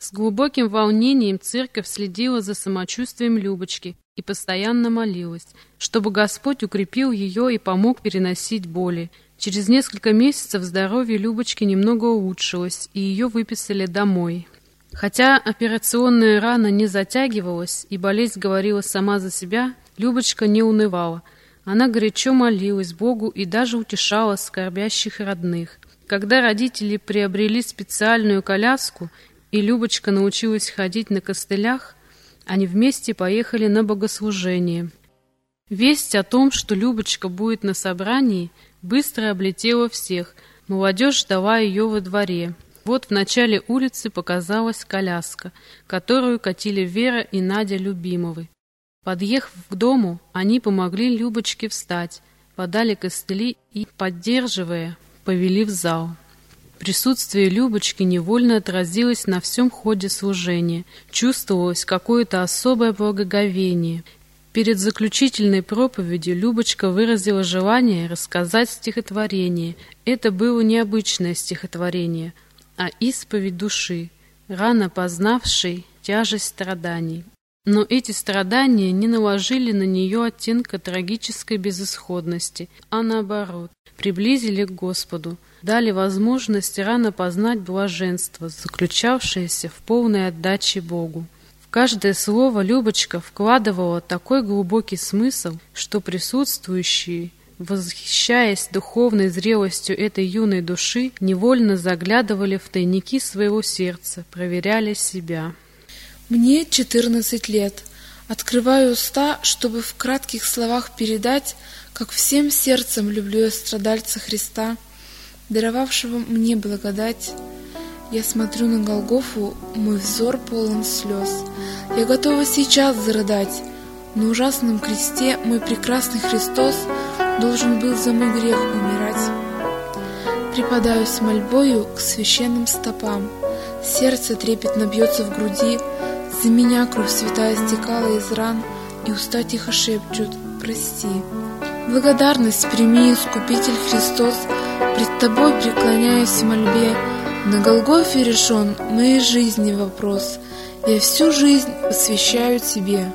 С глубоким волнением церковь следила за самочувствием Любочки и постоянно молилась, чтобы Господь укрепил ее и помог переносить боли. Через несколько месяцев здоровье Любочки немного улучшилось, и ее выписали домой. Хотя операционная рана не затягивалась, и болезнь говорила сама за себя, Любочка не унывала. Она горячо молилась Богу и даже утешала скорбящих родных. Когда родители приобрели специальную коляску, и Любочка научилась ходить на костылях, они вместе поехали на богослужение. Весть о том, что Любочка будет на собрании, быстро облетела всех. Молодежь ждала ее во дворе. Вот в начале улицы показалась коляска, которую катили Вера и Надя Любимовы. Подъехав к дому, они помогли Любочке встать, подали костыли и, поддерживая, повели в зал. Присутствие Любочки невольно отразилось на всем ходе служения. Чувствовалось какое-то особое благоговение. Перед заключительной проповедью Любочка выразила желание рассказать стихотворение. Это было необычное стихотворение, а исповедь души, рано познавшей тяжесть страданий. Но эти страдания не наложили на нее оттенка трагической безысходности, а наоборот, приблизили к Господу, дали возможность рано познать блаженство, заключавшееся в полной отдаче Богу. В каждое слово Любочка вкладывала такой глубокий смысл, что присутствующие, восхищаясь духовной зрелостью этой юной души, невольно заглядывали в тайники своего сердца, проверяли себя. Мне 14 лет. Открываю уста, чтобы в кратких словах передать, как всем сердцем люблю я страдальца Христа, даровавшего мне благодать. Я смотрю на Голгофу, мой взор полон слез. Я готова сейчас зарыдать. На ужасном кресте мой прекрасный Христос должен был за мой грех умирать. Припадаю с мольбою к священным стопам. Сердце трепетно бьется в груди, за меня кровь святая стекала из ран, и уста тихо шепчут «Прости». Благодарность прими, Искупитель Христос, Пред Тобой преклоняюсь в мольбе, На Голгофе решен моей жизни вопрос, Я всю жизнь посвящаю Тебе.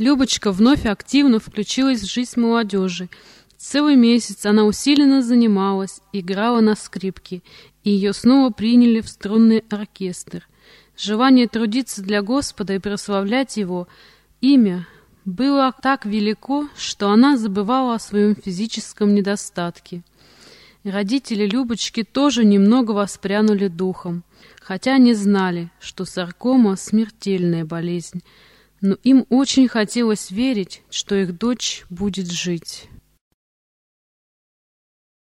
Любочка вновь активно включилась в жизнь молодежи. Целый месяц она усиленно занималась, играла на скрипке, и ее снова приняли в струнный оркестр. Желание трудиться для Господа и прославлять Его имя было так велико, что она забывала о своем физическом недостатке. Родители Любочки тоже немного воспрянули духом, хотя не знали, что саркома — смертельная болезнь, но им очень хотелось верить, что их дочь будет жить.